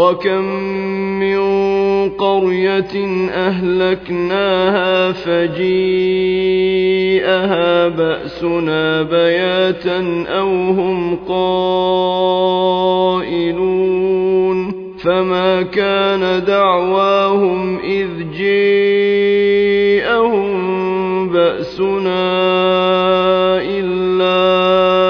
وكم من قرية أهلكناها فجيءها بأسنا بياتا أو هم قائلون فما كان دعواهم إذ جيءهم بأسنا إلا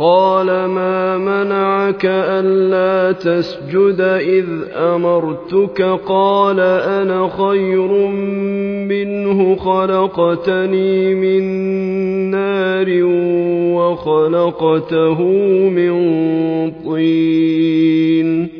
قال ما منعك ألا تسجد إذ أمرتك؟ قال أنا خير منه خلقتني من نار وخلقته من طين.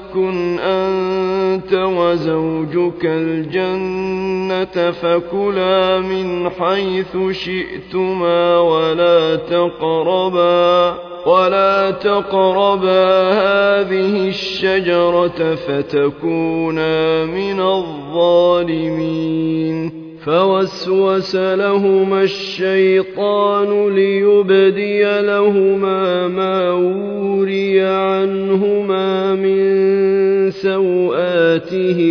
أنت وزوجك الجنة فكلا من حيث شئتما ولا تقربا ولا تقربا هذه الشجرة فتكونا من الظالمين. فوسوس لهما الشيطان ليبدي لهما ما وري عنهما من سوآتهما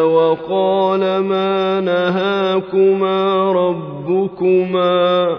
وقال ما نهاكما ربكما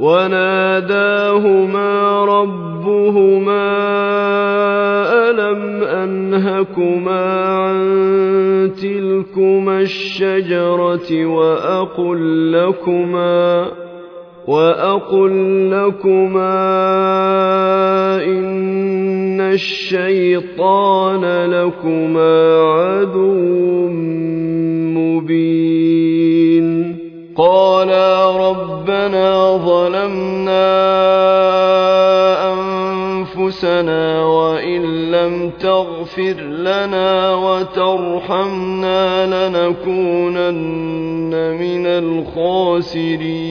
وناداهما ربهما ألم أنهكما عن تلكما الشجرة وأقل لكما وأقل لكما إن الشيطان لكما عدو مبين قالا ربنا ظلمنا أنفسنا وإن لم تغفر لنا وترحمنا لنكونن من الخاسرين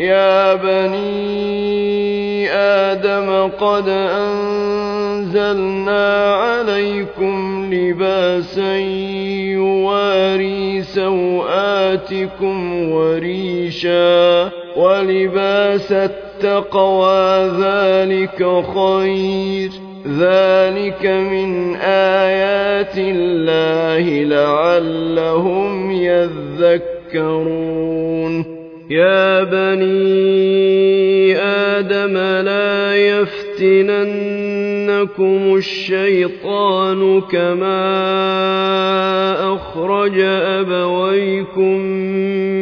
يا بني آدم قد أنزلنا عليكم لباسا يواري سوآتكم وريشا ولباس التقوى ذلك خير. ذلك من آيات الله لعلهم يذكرون. يا بني آدم لا يفتننكم الشيطان كما أخرج أبويكم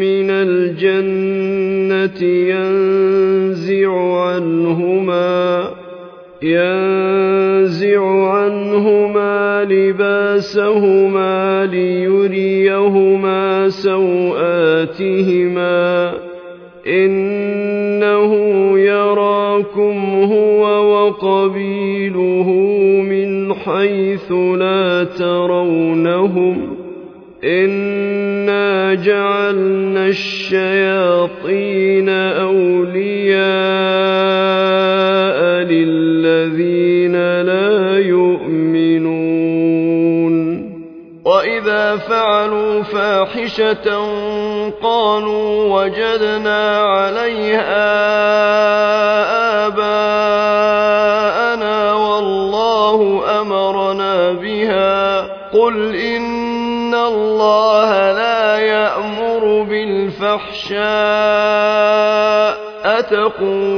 من الجنة ينزع عنهما ينزع عنهما لباسهما ليريهما سوآتهما. إنه يراكم هو وقبيله من حيث لا ترونهم. إنا جعلنا الشياطين أولياء. للذين لا يؤمنون. وإذا فعلوا فاحشة قالوا وجدنا عليها آباءنا والله أمرنا بها. قل إن الله لا يأمر بالفحشاء. أتقولون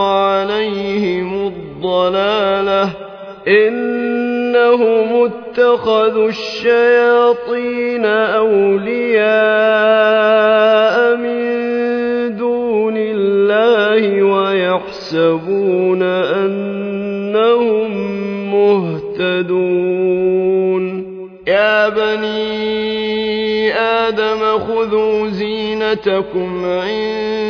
عليهم الضلالة إنهم اتخذوا الشياطين أولياء من دون الله ويحسبون أنهم مهتدون. يا بني آدم خذوا زينتكم عند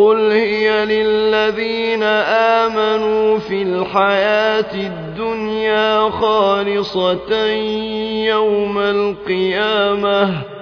قل هي للذين آمنوا في الحياة الدنيا خالصة يوم القيامة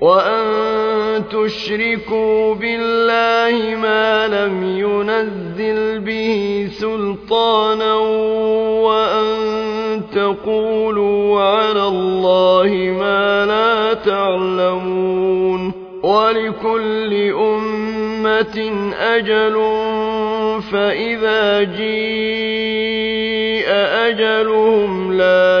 وأن تشركوا بالله ما لم ينزل به سلطانا وأن تقولوا على الله ما لا تعلمون ولكل أمة أجل فإذا جيء أجلهم لا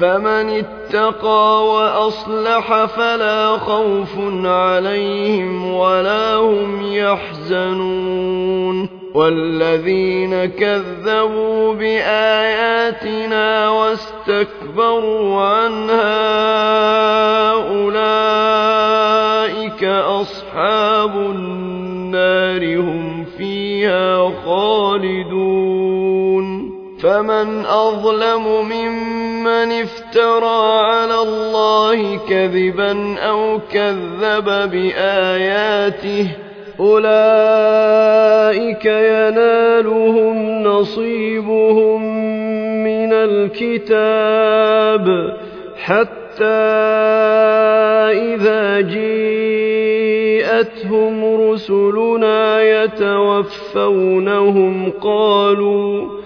فمن اتقى وأصلح فلا خوف عليهم ولا هم يحزنون. والذين كذبوا بآياتنا واستكبروا عنها أولئك أصحاب النار هم فيها خالدون. فمن أظلم ممن افترى على الله كذبا أو كذب بآياته أولئك ينالهم نصيبهم من الكتاب حتى إذا جيءتهم رسلنا يتوفونهم قالوا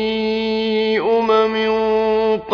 أمم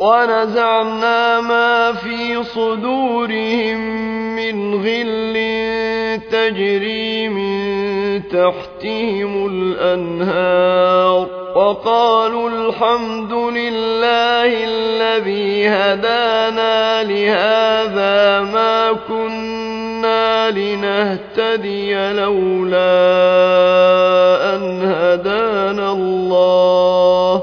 ونزعنا ما في صدورهم من غل تجري من تحتهم الأنهار. وقالوا الحمد لله الذي هدانا لهذا ما كنا لنهتدي لولا أن هدانا الله.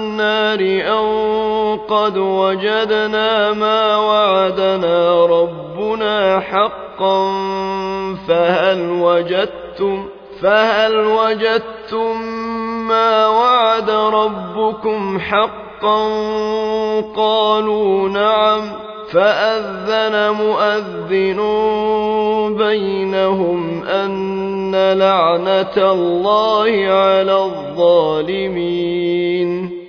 أن قد وجدنا ما وعدنا ربنا حقا فهل وجدتم فهل وجدتم ما وعد ربكم حقا قالوا نعم فأذن مؤذن بينهم أن لعنة الله على الظالمين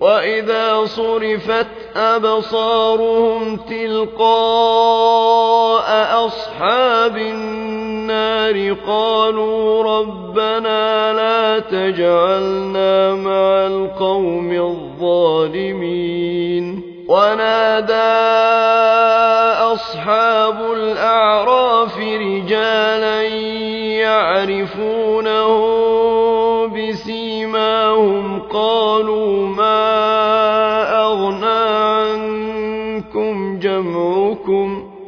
وإذا صرفت أبصارهم تلقاء أصحاب النار قالوا ربنا لا تجعلنا مع القوم الظالمين ونادى أصحاب الأعراف رجالا يعرفونه بسيماهم قالوا ما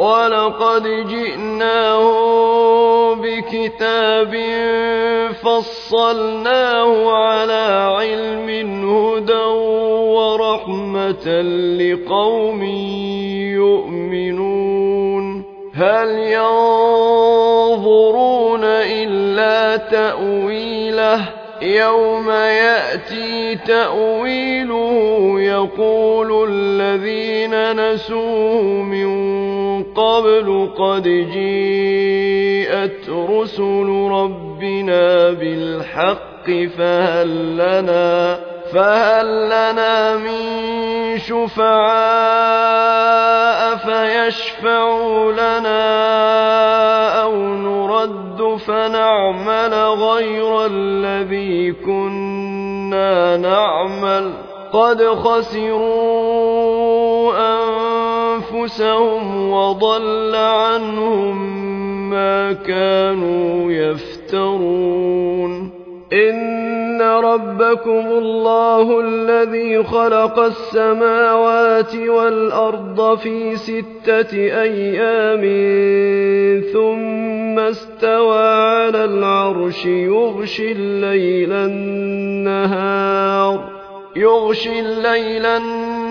ولقد جئناهم بكتاب فصلناه على علم هدى ورحمة لقوم يؤمنون. هل ينظرون إلا تأويله؟ يوم يأتي تأويله يقول الذين نسوه من قبل قد جيءت رسل ربنا بالحق فهل لنا فهل لنا من شفعاء فيشفعوا لنا أو نرد فنعمل غير الذي كنا نعمل؟ قد خسروا أنفسهم وضل عنهم ما كانوا يفترون. إن ربكم الله الذي خلق السماوات والأرض في ستة أيام ثم استوى على العرش يغشي الليل النهار. يغشي الليل النهار.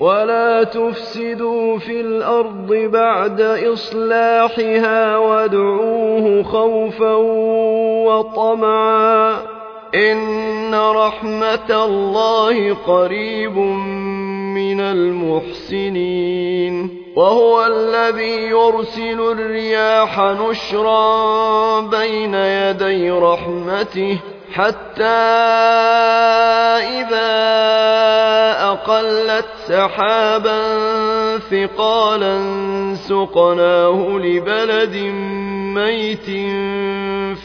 ولا تفسدوا في الأرض بعد إصلاحها وادعوه خوفا وطمعا إن رحمة الله قريب من المحسنين وهو الذي يرسل الرياح نشرا بين يدي رحمته حتى إذا أقلت سحابا ثقالا سقناه لبلد ميت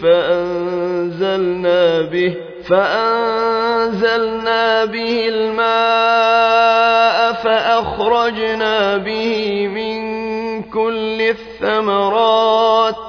فأنزلنا به فأنزلنا به الماء فأخرجنا به من كل الثمرات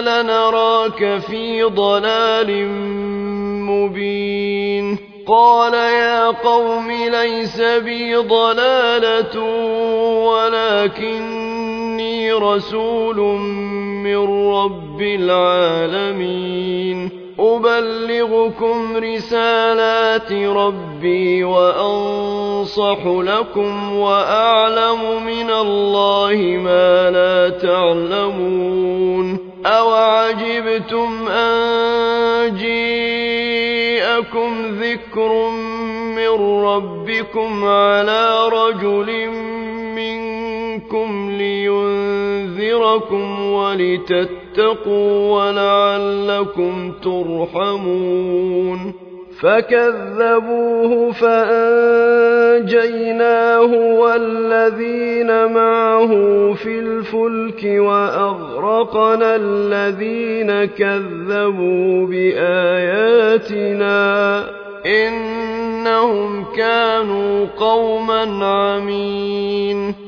لنراك في ضلال مبين. قال يا قوم ليس بي ضلالة ولكني رسول من رب العالمين. أبلغكم رسالات ربي وأنصح لكم وأعلم من الله ما لا تعلمون. أوعجبتم أن جيءكم ذكر من ربكم على رجل منكم لينذركم ولتتقوا ولعلكم ترحمون فكذبوه فأنجيناه والذين معه في الفلك وأغرقنا الذين كذبوا بآياتنا إنهم كانوا قوما عمين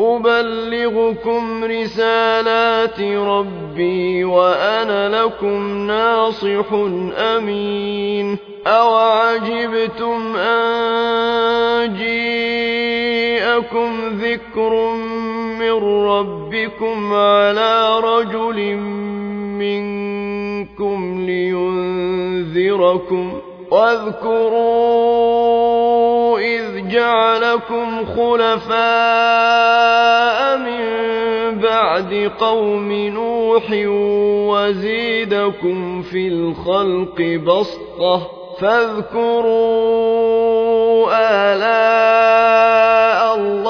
أبلغكم رسالات ربي وأنا لكم ناصح أمين أوعجبتم أن جيءكم ذكر من ربكم على رجل منكم لينذركم واذكروا إذ جعلكم خلفاء من بعد قوم نوح وزيدكم في الخلق بسطة فاذكروا آلاء الله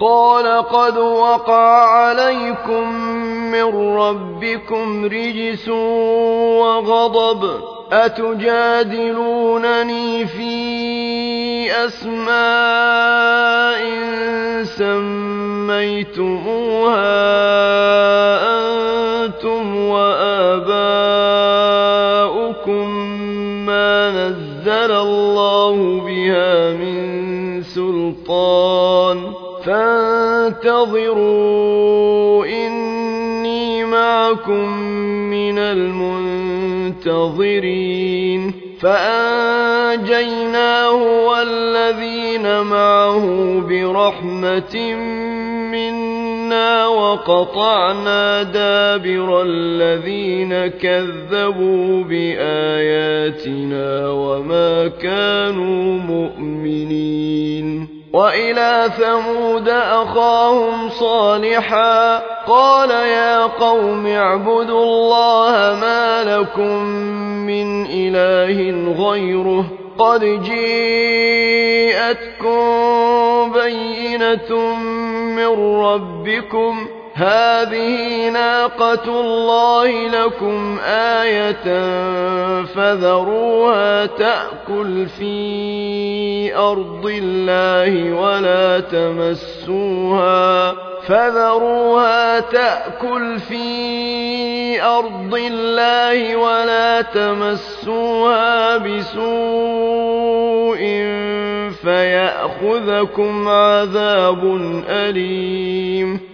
قال قد وقع عليكم من ربكم رجس وغضب أتجادلونني في أسماء سميتموها أنتم وآباؤكم ما نزل الله بها من سلطان فانتظروا إني معكم من المنتظرين. فأنجيناه والذين معه برحمة منا وقطعنا دابر الذين كذبوا بآياتنا وما كانوا مؤمنين. وإلى ثمود أخاهم صالحا قال يا قوم اعبدوا الله ما لكم من إله غيره قد جيءتكم بينة من ربكم هذه ناقة الله لكم آية فذروها تأكل في أرض الله ولا تمسوها فذروها تأكل في أرض الله ولا تمسوها بسوء فيأخذكم عذاب أليم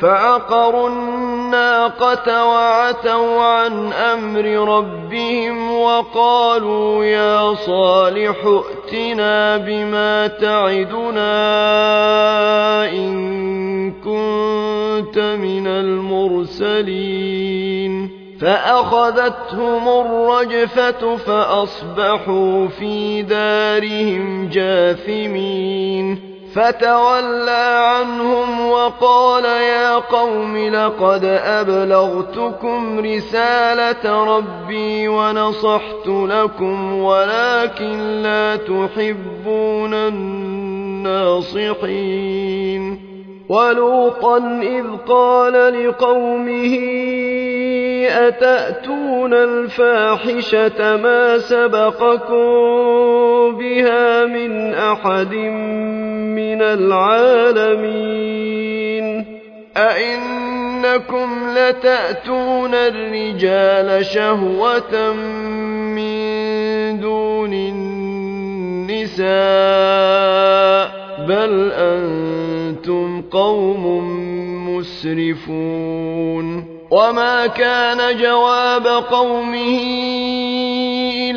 فعقروا الناقة وعتوا عن أمر ربهم وقالوا يا صالح ائتنا بما تعدنا إن كنت من المرسلين فأخذتهم الرجفة فأصبحوا في دارهم جاثمين فتولى عنهم وقال يا قوم لقد أبلغتكم رسالة ربي ونصحت لكم ولكن لا تحبون الناصحين ولوطا إذ قال لقومه أتأتون الفاحشة ما سبقكم بها من أحد من العالمين. أئنكم لتأتون الرجال شهوة من دون النساء بل أنتم قوم مسرفون. وما كان جواب قومه ان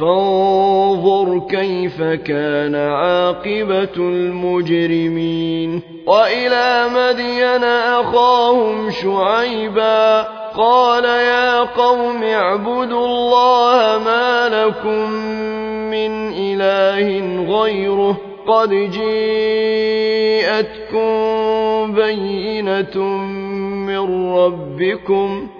فانظر كيف كان عاقبة المجرمين. وإلى مدين أخاهم شعيبا. قال يا قوم اعبدوا الله ما لكم من إله غيره. قد جيءتكم بينة من ربكم.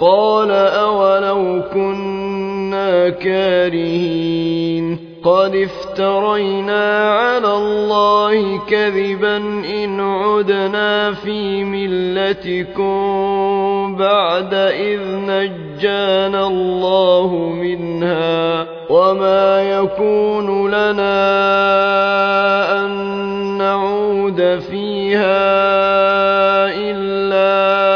قال أولو كنا كارهين قد افترينا على الله كذبا إن عدنا في ملتكم بعد إذ نجانا الله منها وما يكون لنا أن نعود فيها إلا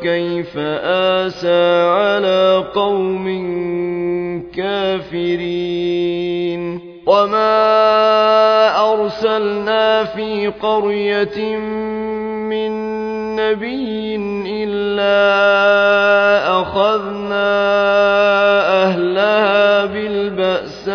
فكيف آسى على قوم كافرين وما أرسلنا في قرية من نبي إلا أخذنا أهلها بالبأساء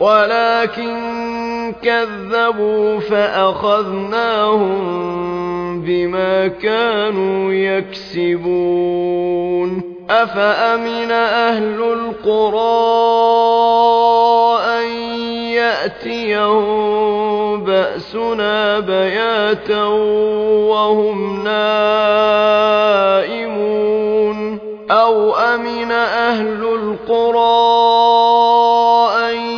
ولكن كذبوا فأخذناهم بما كانوا يكسبون. أفأمن أهل القرى أن يأتيهم بأسنا بياتا وهم نائمون؟ أو أمن أهل القرى أن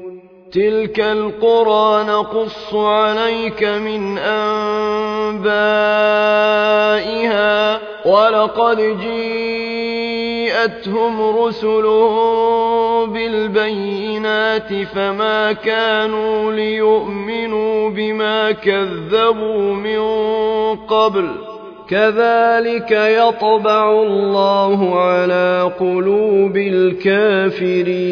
تلك القرى نقص عليك من أنبائها ولقد جيءتهم رسلهم بالبينات فما كانوا ليؤمنوا بما كذبوا من قبل كذلك يطبع الله على قلوب الكافرين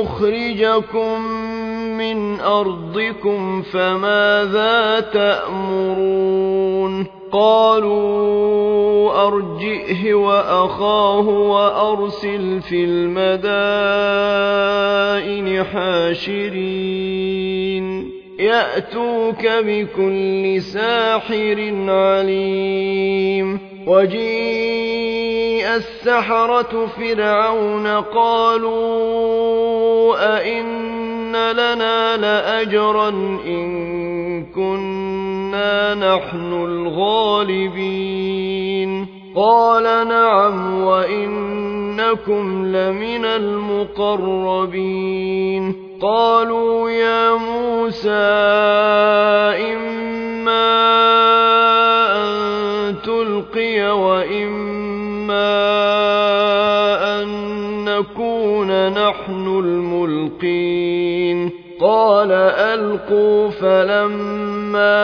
يخرجكم من أرضكم فماذا تأمرون؟ قالوا أرجئه وأخاه وأرسل في المدائن حاشرين. يأتوك بكل ساحر عليم. وجيء السحرة فرعون قالوا أئن لنا لأجرا إن كنا نحن الغالبين قال نعم وإنكم لمن المقربين قالوا يا موسى إما أن تلقي وإما أن نكون نحن الملقين قال ألقوا فلما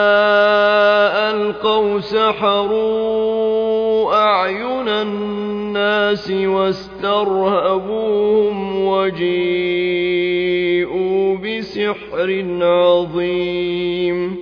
ألقوا سحروا أعين الناس واسترهبوهم وجيءوا بسحر عظيم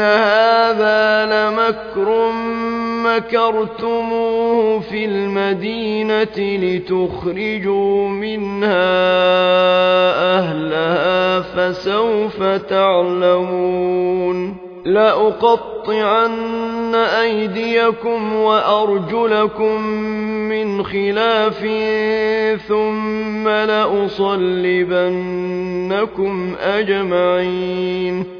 هذا لمكر مكرتموه في المدينة لتخرجوا منها أهلها فسوف تعلمون لأقطعن أيديكم وأرجلكم من خلاف ثم لأصلبنكم أجمعين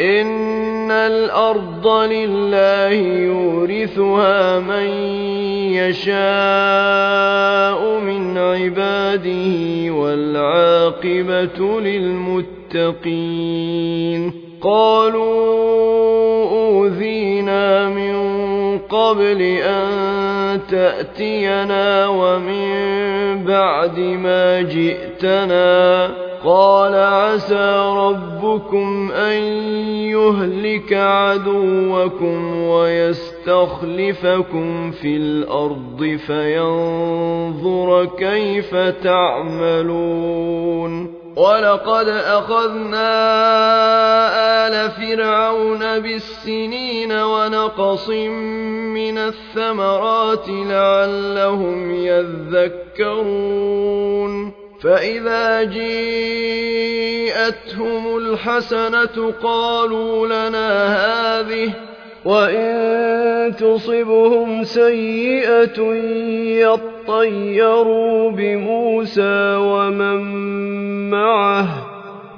إن الأرض لله يورثها من يشاء من عباده والعاقبة للمتقين قالوا أوذينا من قبل أن تأتينا ومن بعد ما جئتنا. قال عسى ربكم أن يهلك عدوكم ويستخلفكم في الأرض فينظر كيف تعملون. ولقد أخذنا فرعون بالسنين ونقص من الثمرات لعلهم يذكرون. فإذا جيءتهم الحسنة قالوا لنا هذه وإن تصبهم سيئة يطيروا بموسى ومن معه.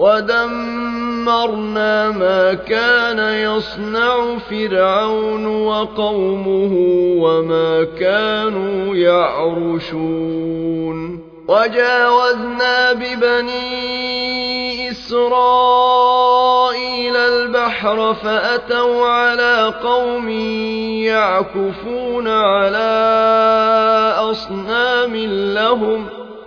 ودمرنا ما كان يصنع فرعون وقومه وما كانوا يعرشون وجاوزنا ببني إسرائيل البحر فأتوا على قوم يعكفون على أصنام لهم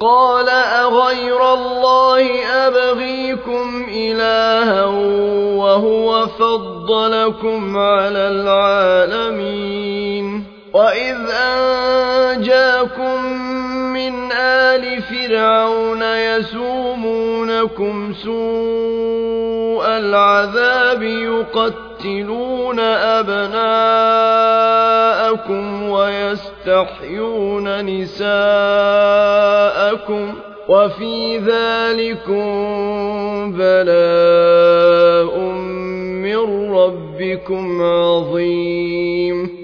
قال أغير الله أبغيكم إلها وهو فضلكم على العالمين. وإذ أنجاكم من آل فرعون يسومونكم سوء العذاب يقتلون أبناءكم ويستحيون نساءكم وفي ذلكم بلاء من ربكم عظيم.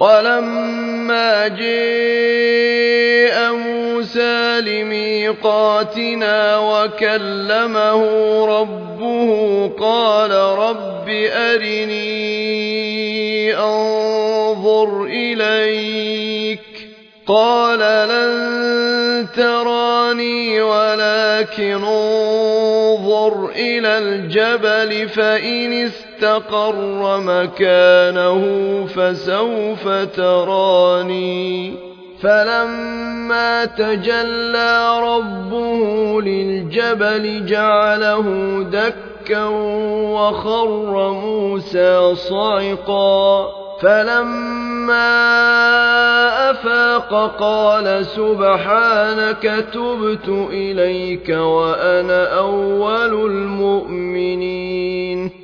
ولما جاء موسى لميقاتنا وكلمه ربه قال رب أرني أنظر إليك قال لن تراني ولكن انظر إلى الجبل فإن استقر مكانه فسوف تراني. فلما تجلى ربه للجبل جعله دكا وخر موسى صعقا. فلما أفاق قال سبحانك تبت إليك وأنا أول المؤمنين.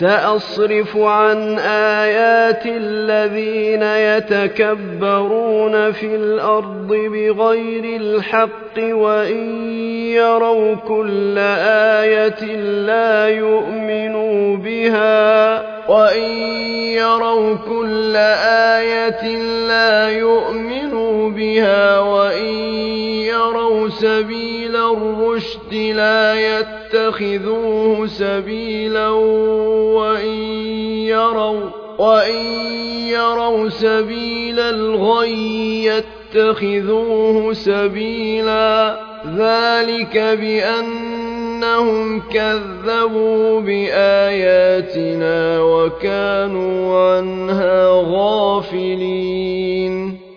سأصرف عن آيات الذين يتكبرون في الأرض بغير الحق وإن يروا كل آية لا يؤمنوا بها وإن يروا كل آية لا يؤمنوا بها وإن يروا سبيل الرشد لا يتخذوه سبيلا وإن يروا وإن يروا سبيل الغي يتخذوه سبيلا. ذلك بأنهم كذبوا بآياتنا وكانوا عنها غافلين.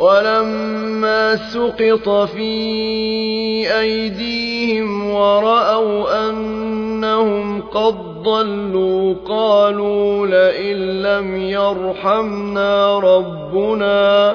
ولما سقط في أيديهم ورأوا أنهم قد ضلوا قالوا لئن لم يرحمنا ربنا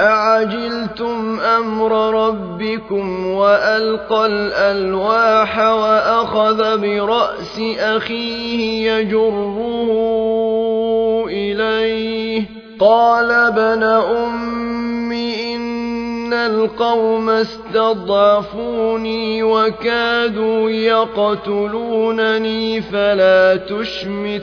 أعجلتم أمر ربكم وألقى الألواح وأخذ برأس أخيه يجره إليه قال ابن أم إن القوم استضعفوني وكادوا يقتلونني فلا تشمت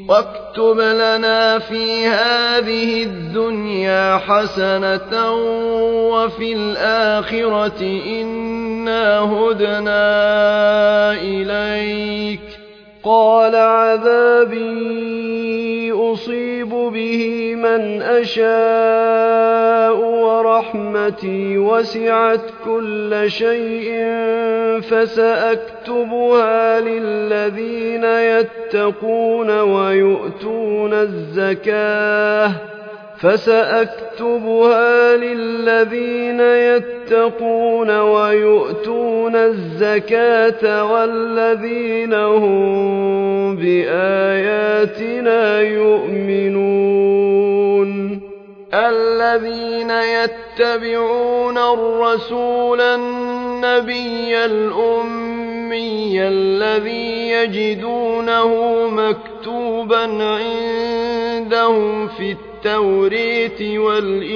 واكتب لنا في هذه الدنيا حسنة وفي الآخرة إنا هدنا إليك قال عذابي أصيب به من أشاء ورحمتي وسعت كل شيء فسأكتبها للذين يتقون ويؤتون الزكاه فسأكتبها للذين يتقون ويؤتون الزكاة والذين هم بآياتنا يؤمنون. الذين يتبعون الرسول النبي الأمي الذي يجدونه مكتوبا عندهم في التوريت والإنجيل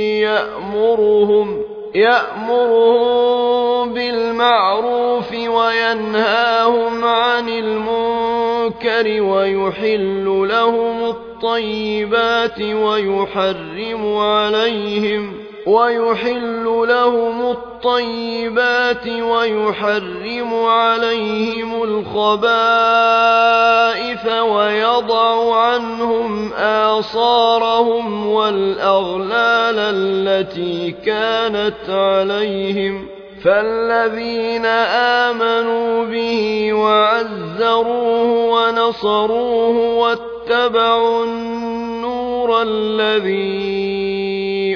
يأمرهم يأمرهم بالمعروف وينهاهم عن المنكر ويحل لهم الطيبات ويحرم عليهم ويحل لهم الطيبات ويحرم عليهم الخبائث ويضع عنهم آصارهم والأغلال التي كانت عليهم. فالذين آمنوا به وعزروه ونصروه واتبعوا النور الذي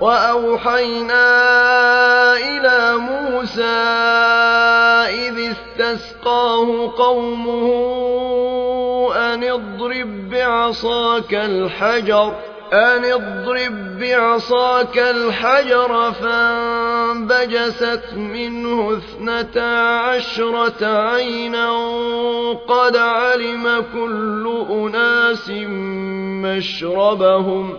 وأوحينا إلى موسى إذ استسقاه قومه أن اضرب بعصاك الحجر أن اضرب بعصاك الحجر فانبجست منه اثنتا عشرة عينا قد علم كل أناس مشربهم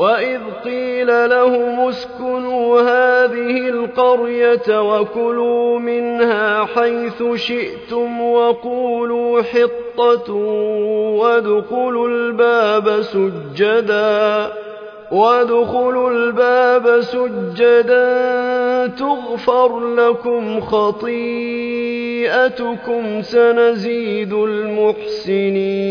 وإذ قيل لهم اسكنوا هذه القرية وكلوا منها حيث شئتم وقولوا حطة وادخلوا الباب سجدا وادخلوا الباب سجدا تغفر لكم خطيئتكم سنزيد المحسنين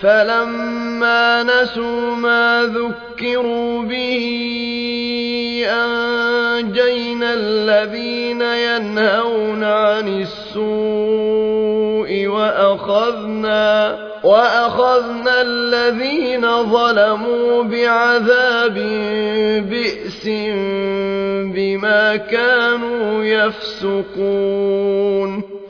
فلما نسوا ما ذكروا به أنجينا الذين ينهون عن السوء وأخذنا وأخذنا الذين ظلموا بعذاب بئس بما كانوا يفسقون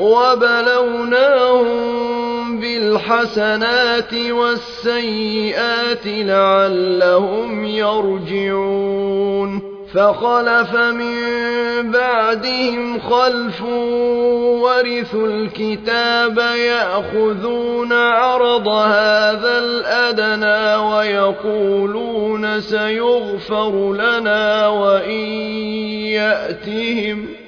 وبلوناهم بالحسنات والسيئات لعلهم يرجعون فخلف من بعدهم خلف ورثوا الكتاب ياخذون عرض هذا الادنى ويقولون سيغفر لنا وان ياتهم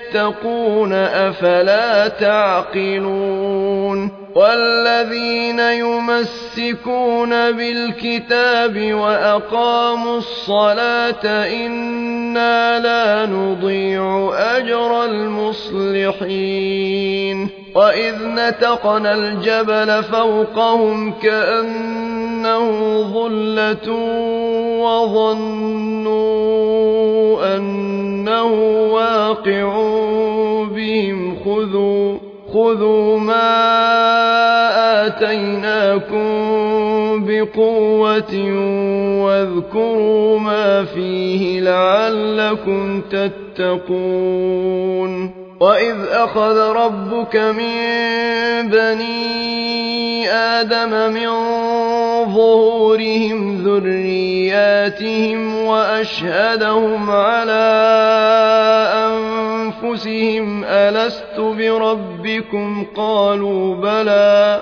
أفلا تعقلون والذين يمسكون بالكتاب وأقاموا الصلاة إنا لا نضيع أجر المصلحين وإذ نتقنا الجبل فوقهم كأنه ظلة وظنوا أنه واقع بهم خذوا خذوا ما آتيناكم بقوة واذكروا ما فيه لعلكم تتقون وإذ أخذ ربك من بني آدم من ظهورهم ذرياتهم وأشهدهم على أنفسهم ألست بربكم قالوا بلى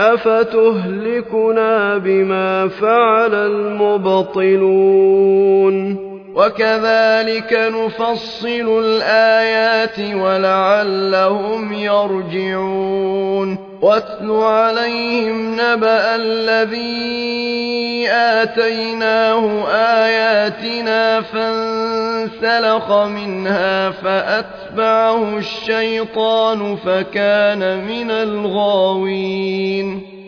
أفتهلكنا بما فعل المبطلون وكذلك نفصل الآيات ولعلهم يرجعون. واتل عليهم نبأ الذي آتيناه آياتنا فانسلخ منها فأتبعه الشيطان فكان من الغاوين.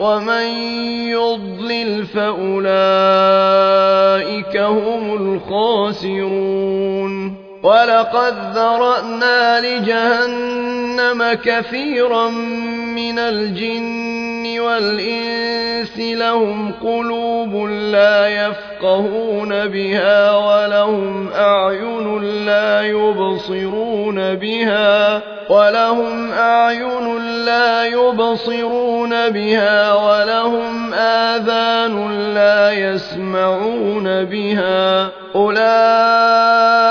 ومن يضلل فأولئك هم الخاسرون ولقد ذرأنا لجهنم كثيرا من الجن والإنس لهم قلوب لا يفقهون بها ولهم أعين لا يبصرون بها ولهم أعين لا يبصرون بها ولهم آذان لا يسمعون بها أولئك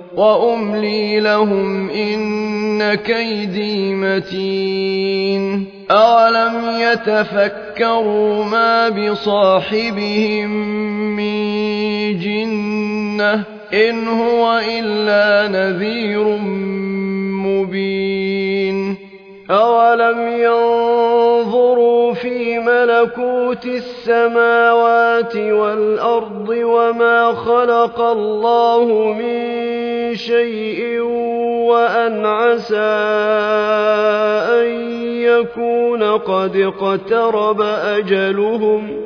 وأملي لهم إن كيدي متين أولم يتفكروا ما بصاحبهم من جنة إن هو إلا نذير مبين أولم ينظروا في ملكوت السماوات والأرض وما خلق الله من شيء وأن عسى أن يكون قد اقترب أجلهم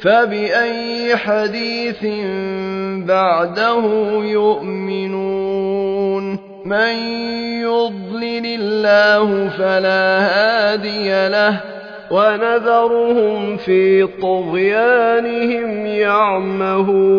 فبأي حديث بعده يؤمنون من يضلل الله فلا هادي له ونذرهم في طغيانهم يعمهون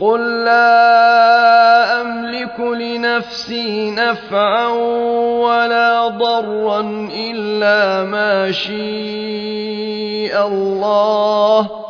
قل لا أملك لنفسي نفعا ولا ضرا إلا ما شيء الله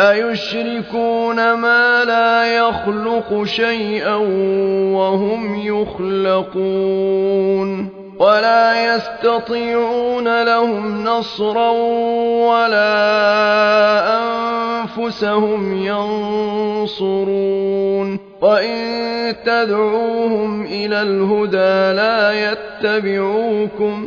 أيشركون ما لا يخلق شيئا وهم يخلقون ولا يستطيعون لهم نصرا ولا أنفسهم ينصرون وإن تدعوهم إلى الهدى لا يتبعوكم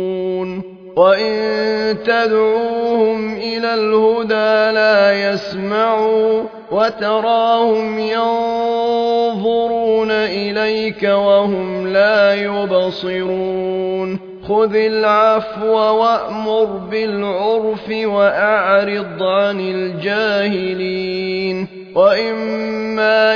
وإن تدعوهم إلى الهدى لا يسمعوا وتراهم ينظرون إليك وهم لا يبصرون خذ العفو وأمر بالعرف وأعرض عن الجاهلين وإما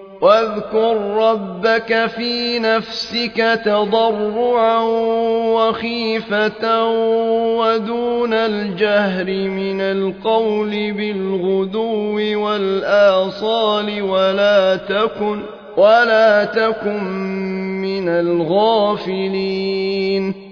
واذكر ربك في نفسك تضرعا وخيفة ودون الجهر من القول بالغدو والآصال ولا تكن ولا تكن من الغافلين